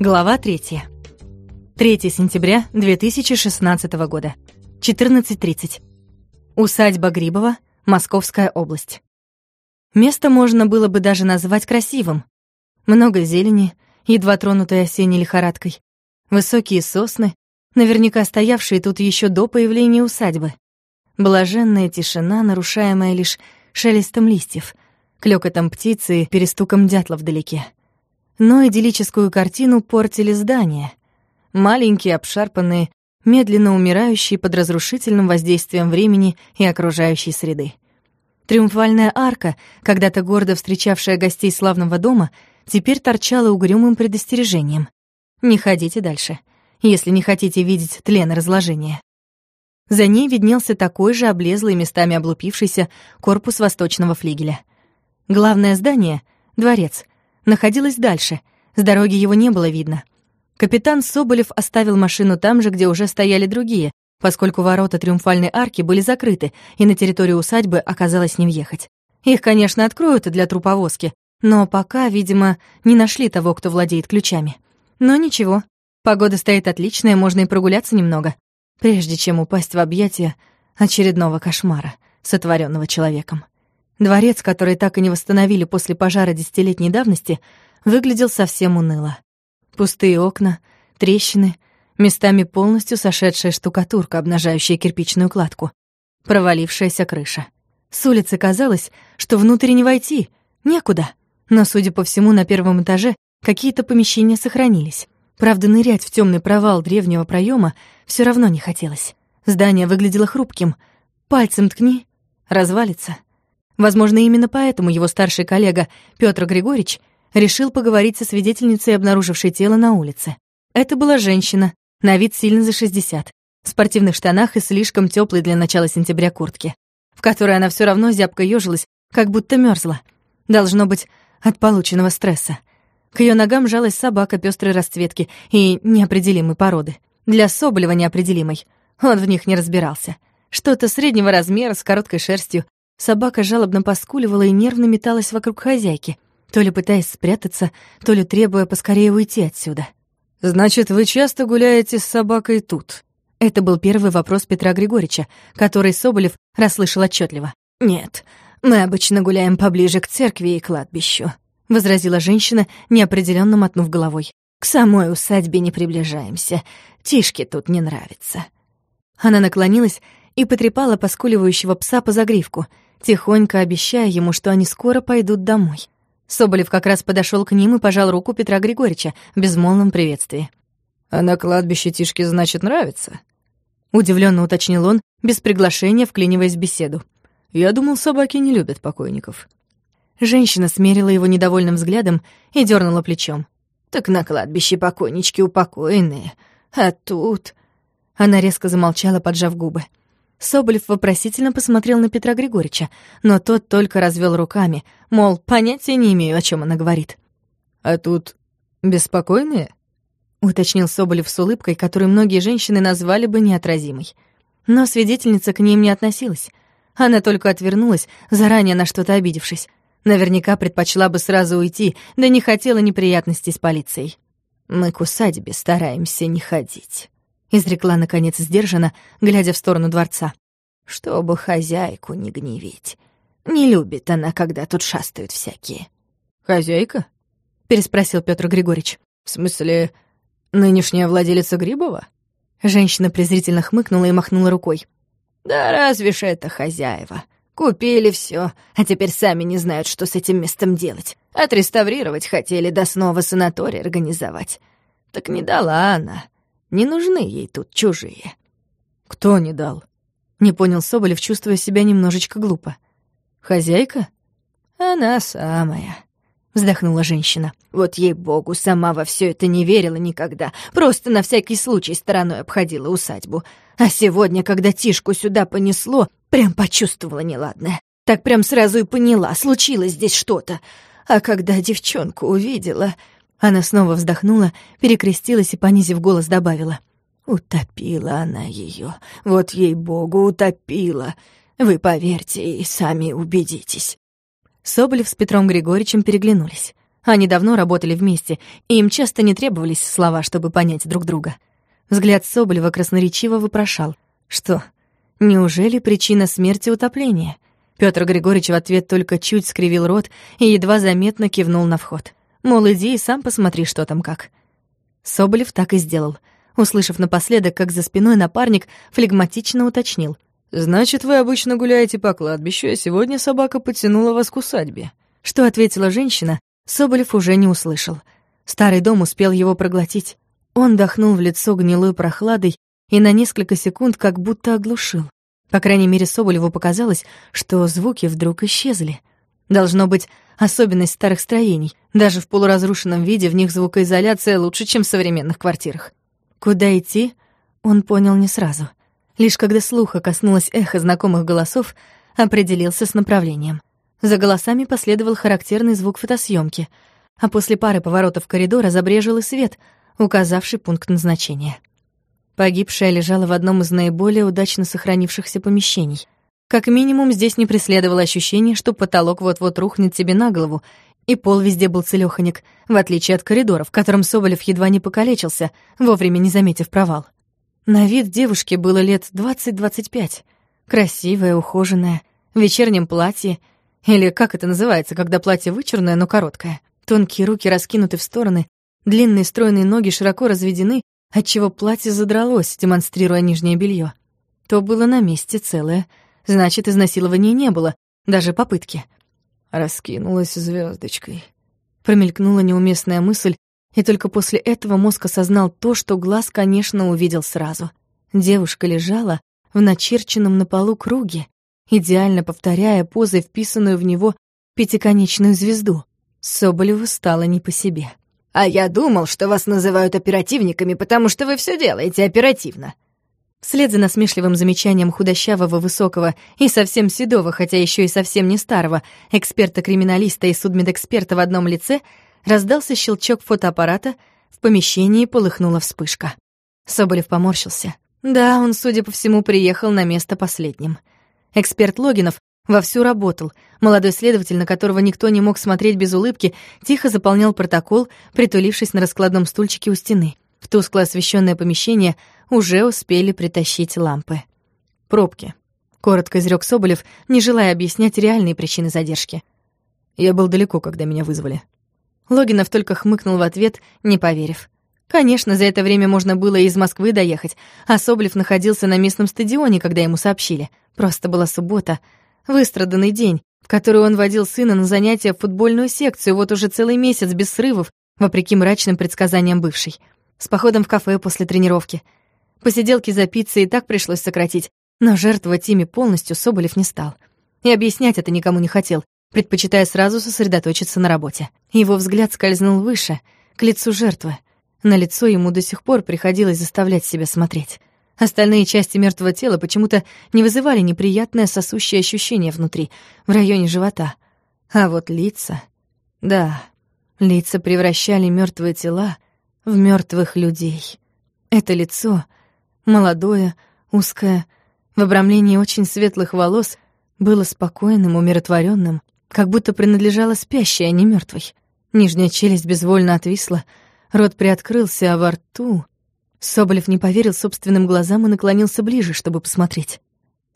Глава 3. 3 сентября 2016 года. 14.30. Усадьба Грибова, Московская область. Место можно было бы даже назвать красивым. Много зелени, едва тронутой осенней лихорадкой. Высокие сосны, наверняка стоявшие тут еще до появления усадьбы. Блаженная тишина, нарушаемая лишь шелестом листьев, клёкотом птицы и перестуком дятла вдалеке но идиллическую картину портили здания. Маленькие, обшарпанные, медленно умирающие под разрушительным воздействием времени и окружающей среды. Триумфальная арка, когда-то гордо встречавшая гостей славного дома, теперь торчала угрюмым предостережением. Не ходите дальше, если не хотите видеть тлен разложения. За ней виднелся такой же облезлый, местами облупившийся корпус восточного флигеля. Главное здание — дворец — находилась дальше. С дороги его не было видно. Капитан Соболев оставил машину там же, где уже стояли другие, поскольку ворота Триумфальной арки были закрыты, и на территорию усадьбы оказалось не въехать. Их, конечно, откроют для труповозки, но пока, видимо, не нашли того, кто владеет ключами. Но ничего, погода стоит отличная, можно и прогуляться немного, прежде чем упасть в объятия очередного кошмара, сотворенного человеком. Дворец, который так и не восстановили после пожара десятилетней давности, выглядел совсем уныло. Пустые окна, трещины, местами полностью сошедшая штукатурка, обнажающая кирпичную кладку, провалившаяся крыша. С улицы казалось, что внутрь не войти, некуда. Но, судя по всему, на первом этаже какие-то помещения сохранились. Правда, нырять в темный провал древнего проема все равно не хотелось. Здание выглядело хрупким. Пальцем ткни — развалится. Возможно, именно поэтому его старший коллега Петр Григорьевич решил поговорить со свидетельницей, обнаружившей тело на улице. Это была женщина, на вид сильно за 60, в спортивных штанах и слишком теплой для начала сентября куртке, в которой она все равно зябко ёжилась, как будто мерзла. Должно быть, от полученного стресса. К ее ногам жалась собака пестрой расцветки и неопределимой породы. Для Соболева неопределимой. Он в них не разбирался. Что-то среднего размера с короткой шерстью, Собака жалобно поскуливала и нервно металась вокруг хозяйки, то ли пытаясь спрятаться, то ли требуя поскорее уйти отсюда. «Значит, вы часто гуляете с собакой тут?» Это был первый вопрос Петра Григорьевича, который Соболев расслышал отчетливо. «Нет, мы обычно гуляем поближе к церкви и кладбищу», — возразила женщина, неопределенно мотнув головой. «К самой усадьбе не приближаемся. Тишке тут не нравится». Она наклонилась и потрепала поскуливающего пса по загривку — тихонько обещая ему, что они скоро пойдут домой. Соболев как раз подошел к ним и пожал руку Петра Григорьевича в безмолвном приветствии. «А на кладбище Тишке, значит, нравится?» Удивленно уточнил он, без приглашения вклиниваясь в беседу. «Я думал, собаки не любят покойников». Женщина смерила его недовольным взглядом и дернула плечом. «Так на кладбище покойнички упокоенные, а тут...» Она резко замолчала, поджав губы. Соболев вопросительно посмотрел на Петра Григорьевича, но тот только развел руками, мол, понятия не имею, о чем она говорит. «А тут беспокойные?» — уточнил Соболев с улыбкой, которую многие женщины назвали бы неотразимой. Но свидетельница к ним не относилась. Она только отвернулась, заранее на что-то обидевшись. Наверняка предпочла бы сразу уйти, да не хотела неприятностей с полицией. «Мы к усадьбе стараемся не ходить», изрекла, наконец, сдержанно, глядя в сторону дворца. «Чтобы хозяйку не гневить. Не любит она, когда тут шастают всякие». «Хозяйка?» — переспросил Петр Григорьевич. «В смысле, нынешняя владелица Грибова?» Женщина презрительно хмыкнула и махнула рукой. «Да разве ж это хозяева? Купили все, а теперь сами не знают, что с этим местом делать. Отреставрировать хотели, да снова санаторий организовать. Так не дала она. Не нужны ей тут чужие». «Кто не дал?» — не понял Соболев, чувствуя себя немножечко глупо. «Хозяйка?» «Она самая», — вздохнула женщина. «Вот ей-богу, сама во все это не верила никогда. Просто на всякий случай стороной обходила усадьбу. А сегодня, когда Тишку сюда понесло, прям почувствовала неладное. Так прям сразу и поняла, случилось здесь что-то. А когда девчонку увидела, она снова вздохнула, перекрестилась и, понизив голос, добавила. «Утопила она ее, вот ей-богу, утопила. Вы поверьте и сами убедитесь». Соболев с Петром Григорьевичем переглянулись. Они давно работали вместе, и им часто не требовались слова, чтобы понять друг друга. Взгляд Соболева красноречиво вопрошал. Что, неужели причина смерти утопления? Пётр Григорьевич в ответ только чуть скривил рот и едва заметно кивнул на вход. Мол, иди и сам посмотри, что там как. Соболев так и сделал. Услышав напоследок, как за спиной напарник флегматично уточнил. «Значит, вы обычно гуляете по кладбищу, а сегодня собака потянула вас к усадьбе». Что ответила женщина, Соболев уже не услышал. Старый дом успел его проглотить. Он дохнул в лицо гнилой прохладой и на несколько секунд как будто оглушил. По крайней мере, Соболеву показалось, что звуки вдруг исчезли. Должно быть, особенность старых строений. Даже в полуразрушенном виде в них звукоизоляция лучше, чем в современных квартирах. Куда идти, он понял не сразу. Лишь когда слуха коснулось эхо знакомых голосов, определился с направлением. За голосами последовал характерный звук фотосъемки, а после пары поворотов коридора забрежил и свет, указавший пункт назначения. Погибшая лежала в одном из наиболее удачно сохранившихся помещений. Как минимум, здесь не преследовало ощущение, что потолок вот-вот рухнет тебе на голову, и пол везде был целёхонек, в отличие от коридора, в котором Соболев едва не покалечился, вовремя не заметив провал. На вид девушке было лет 20-25. Красивая, ухоженная, в вечернем платье, или как это называется, когда платье вычурное, но короткое. Тонкие руки раскинуты в стороны, длинные стройные ноги широко разведены, отчего платье задралось, демонстрируя нижнее белье. То было на месте целое, значит, изнасилования не было, даже попытки. Раскинулась звездочкой. Промелькнула неуместная мысль, и только после этого мозг осознал то, что глаз, конечно, увидел сразу. Девушка лежала в начерченном на полу круге, идеально повторяя позой вписанную в него пятиконечную звезду. Соболеву стало не по себе. «А я думал, что вас называют оперативниками, потому что вы все делаете оперативно». Вслед за насмешливым замечанием худощавого, высокого и совсем седого, хотя еще и совсем не старого, эксперта-криминалиста и судмедэксперта в одном лице, раздался щелчок фотоаппарата, в помещении полыхнула вспышка. Соболев поморщился. Да, он, судя по всему, приехал на место последним. Эксперт Логинов Вовсю работал. Молодой следователь, на которого никто не мог смотреть без улыбки, тихо заполнял протокол, притулившись на раскладном стульчике у стены. В тускло освещенное помещение уже успели притащить лампы. «Пробки», — коротко изрёк Соболев, не желая объяснять реальные причины задержки. «Я был далеко, когда меня вызвали». Логинов только хмыкнул в ответ, не поверив. Конечно, за это время можно было и из Москвы доехать, а Соболев находился на местном стадионе, когда ему сообщили. Просто была суббота — Выстраданный день, в который он водил сына на занятия в футбольную секцию вот уже целый месяц без срывов, вопреки мрачным предсказаниям бывшей. С походом в кафе после тренировки. Посиделки за пиццей и так пришлось сократить, но жертвовать ими полностью Соболев не стал. И объяснять это никому не хотел, предпочитая сразу сосредоточиться на работе. Его взгляд скользнул выше, к лицу жертвы. На лицо ему до сих пор приходилось заставлять себя смотреть. Остальные части мертвого тела почему-то не вызывали неприятное сосущее ощущение внутри, в районе живота. А вот лица... Да, лица превращали мертвые тела в мертвых людей. Это лицо, молодое, узкое, в обрамлении очень светлых волос, было спокойным, умиротворенным, как будто принадлежало спящей, а не мертвой. Нижняя челюсть безвольно отвисла, рот приоткрылся, а во рту Соболев не поверил собственным глазам и наклонился ближе, чтобы посмотреть.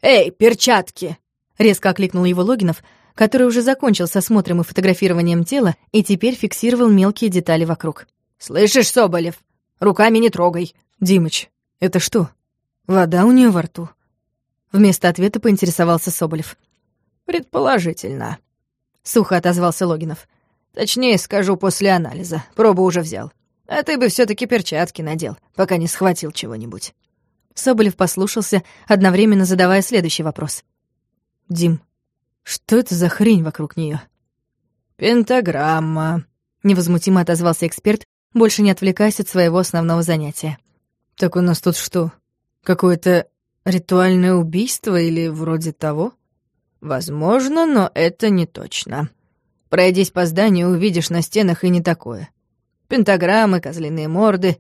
«Эй, перчатки!» — резко окликнул его Логинов, который уже закончил с осмотром и фотографированием тела и теперь фиксировал мелкие детали вокруг. «Слышишь, Соболев? Руками не трогай!» «Димыч, это что? Вода у нее во рту?» Вместо ответа поинтересовался Соболев. «Предположительно», — сухо отозвался Логинов. «Точнее скажу, после анализа. Пробу уже взял. А ты бы все таки перчатки надел, пока не схватил чего-нибудь». Соболев послушался, одновременно задавая следующий вопрос. «Дим, что это за хрень вокруг нее? «Пентаграмма», — невозмутимо отозвался эксперт, больше не отвлекаясь от своего основного занятия. «Так у нас тут что, какое-то ритуальное убийство или вроде того?» «Возможно, но это не точно. Пройдись по зданию, увидишь на стенах и не такое. Пентаграммы, козлиные морды,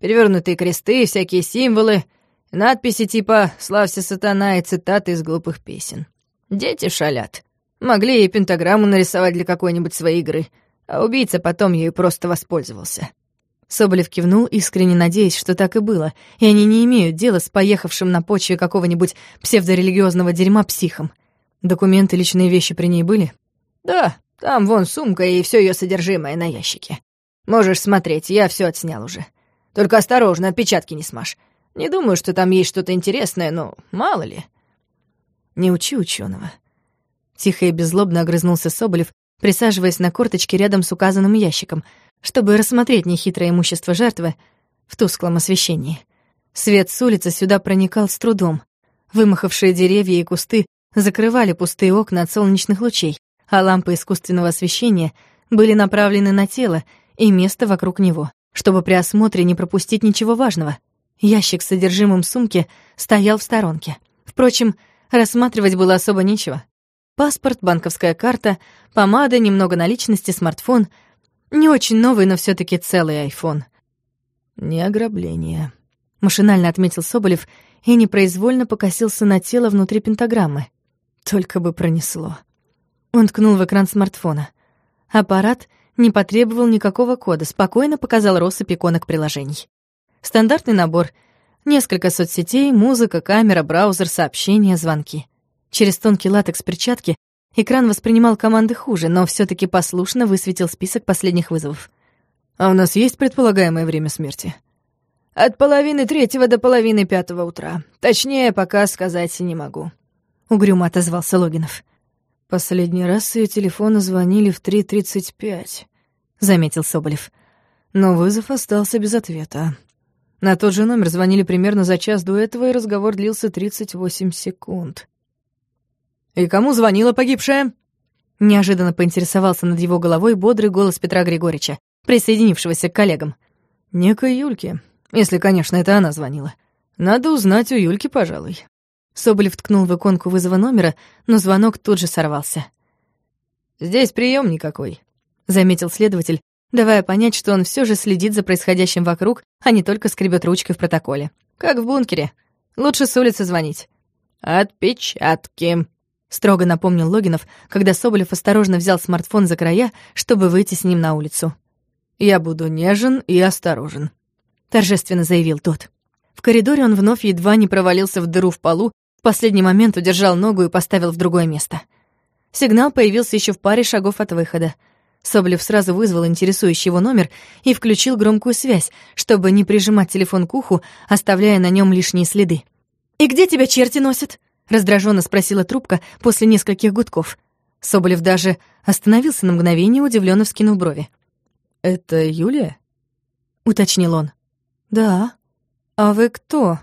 перевернутые кресты, всякие символы, надписи типа «Славься, сатана» и цитаты из глупых песен. Дети шалят. Могли и пентаграмму нарисовать для какой-нибудь своей игры, а убийца потом ею просто воспользовался. Соболев кивнул, искренне надеясь, что так и было, и они не имеют дела с поехавшим на почве какого-нибудь псевдорелигиозного дерьма психом. Документы, личные вещи при ней были? Да, там вон сумка и все ее содержимое на ящике. Можешь смотреть, я все отснял уже. Только осторожно, отпечатки не смажь. Не думаю, что там есть что-то интересное, но мало ли. Не учи ученого. Тихо и беззлобно огрызнулся Соболев, присаживаясь на корточке рядом с указанным ящиком — чтобы рассмотреть нехитрое имущество жертвы в тусклом освещении. Свет с улицы сюда проникал с трудом. Вымахавшие деревья и кусты закрывали пустые окна от солнечных лучей, а лампы искусственного освещения были направлены на тело и место вокруг него, чтобы при осмотре не пропустить ничего важного. Ящик с содержимым сумки стоял в сторонке. Впрочем, рассматривать было особо нечего. Паспорт, банковская карта, помада, немного наличности, смартфон — не очень новый, но все таки целый айфон. Не ограбление. Машинально отметил Соболев и непроизвольно покосился на тело внутри пентаграммы. Только бы пронесло. Он ткнул в экран смартфона. Аппарат не потребовал никакого кода, спокойно показал россыпь иконок приложений. Стандартный набор. Несколько соцсетей, музыка, камера, браузер, сообщения, звонки. Через тонкий латекс перчатки Экран воспринимал команды хуже, но все таки послушно высветил список последних вызовов. «А у нас есть предполагаемое время смерти?» «От половины третьего до половины пятого утра. Точнее, пока сказать не могу», — угрюмо отозвался Логинов. «Последний раз её телефона звонили в 3.35», — заметил Соболев. Но вызов остался без ответа. На тот же номер звонили примерно за час до этого, и разговор длился 38 секунд. «И кому звонила погибшая?» Неожиданно поинтересовался над его головой бодрый голос Петра Григорьевича, присоединившегося к коллегам. «Некой Юльке, если, конечно, это она звонила. Надо узнать у Юльки, пожалуй». Соболев ткнул в иконку вызова номера, но звонок тут же сорвался. «Здесь прием никакой», — заметил следователь, давая понять, что он все же следит за происходящим вокруг, а не только скребет ручкой в протоколе. «Как в бункере. Лучше с улицы звонить». «Отпечатки», строго напомнил Логинов, когда Соболев осторожно взял смартфон за края, чтобы выйти с ним на улицу. «Я буду нежен и осторожен», — торжественно заявил тот. В коридоре он вновь едва не провалился в дыру в полу, в последний момент удержал ногу и поставил в другое место. Сигнал появился еще в паре шагов от выхода. Соболев сразу вызвал интересующий его номер и включил громкую связь, чтобы не прижимать телефон к уху, оставляя на нем лишние следы. «И где тебя черти носят?» Раздраженно спросила трубка после нескольких гудков. Соболев даже остановился на мгновение, удивленно вскинув брови. «Это Юлия?» — уточнил он. «Да. А вы кто?»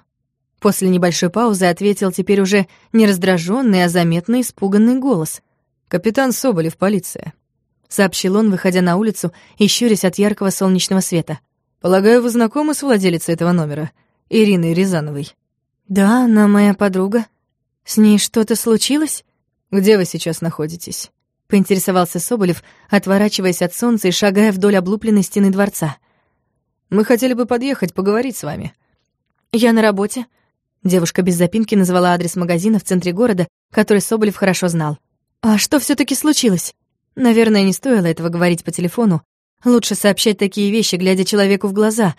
После небольшой паузы ответил теперь уже не раздраженный, а заметно испуганный голос. «Капитан Соболев, полиция», — сообщил он, выходя на улицу и щурясь от яркого солнечного света. «Полагаю, вы знакомы с владелицей этого номера, Ириной Рязановой?» «Да, она моя подруга», «С ней что-то случилось?» «Где вы сейчас находитесь?» — поинтересовался Соболев, отворачиваясь от солнца и шагая вдоль облупленной стены дворца. «Мы хотели бы подъехать, поговорить с вами». «Я на работе». Девушка без запинки назвала адрес магазина в центре города, который Соболев хорошо знал. «А что все таки случилось?» Наверное, не стоило этого говорить по телефону. Лучше сообщать такие вещи, глядя человеку в глаза,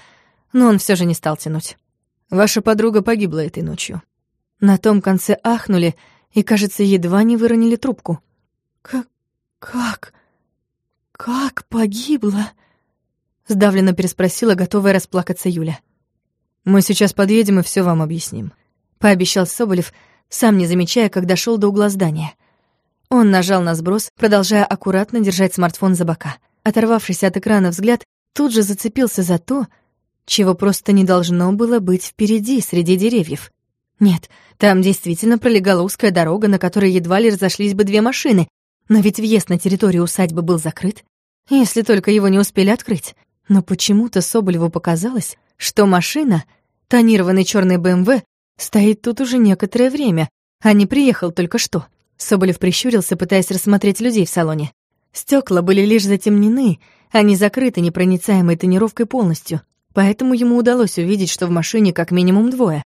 но он все же не стал тянуть. «Ваша подруга погибла этой ночью», на том конце ахнули и, кажется, едва не выронили трубку. «Как... как... как погибла?» Сдавленно переспросила, готовая расплакаться Юля. «Мы сейчас подъедем и все вам объясним», — пообещал Соболев, сам не замечая, как дошел до угла здания. Он нажал на сброс, продолжая аккуратно держать смартфон за бока. Оторвавшись от экрана взгляд, тут же зацепился за то, чего просто не должно было быть впереди, среди деревьев. Нет, там действительно пролегала узкая дорога, на которой едва ли разошлись бы две машины, но ведь въезд на территорию усадьбы был закрыт, если только его не успели открыть. Но почему-то Соболеву показалось, что машина, тонированный черный БМВ, стоит тут уже некоторое время, а не приехал только что. Соболев прищурился, пытаясь рассмотреть людей в салоне. Стекла были лишь затемнены, а не закрыты непроницаемой тонировкой полностью, поэтому ему удалось увидеть, что в машине как минимум двое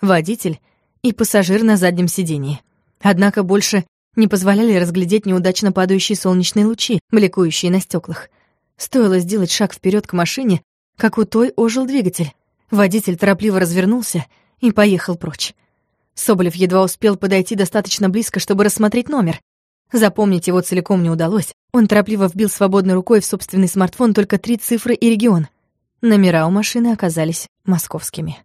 водитель и пассажир на заднем сидении. Однако больше не позволяли разглядеть неудачно падающие солнечные лучи, бликующие на стеклах. Стоило сделать шаг вперед к машине, как у той ожил двигатель. Водитель торопливо развернулся и поехал прочь. Соболев едва успел подойти достаточно близко, чтобы рассмотреть номер. Запомнить его целиком не удалось. Он торопливо вбил свободной рукой в собственный смартфон только три цифры и регион. Номера у машины оказались московскими.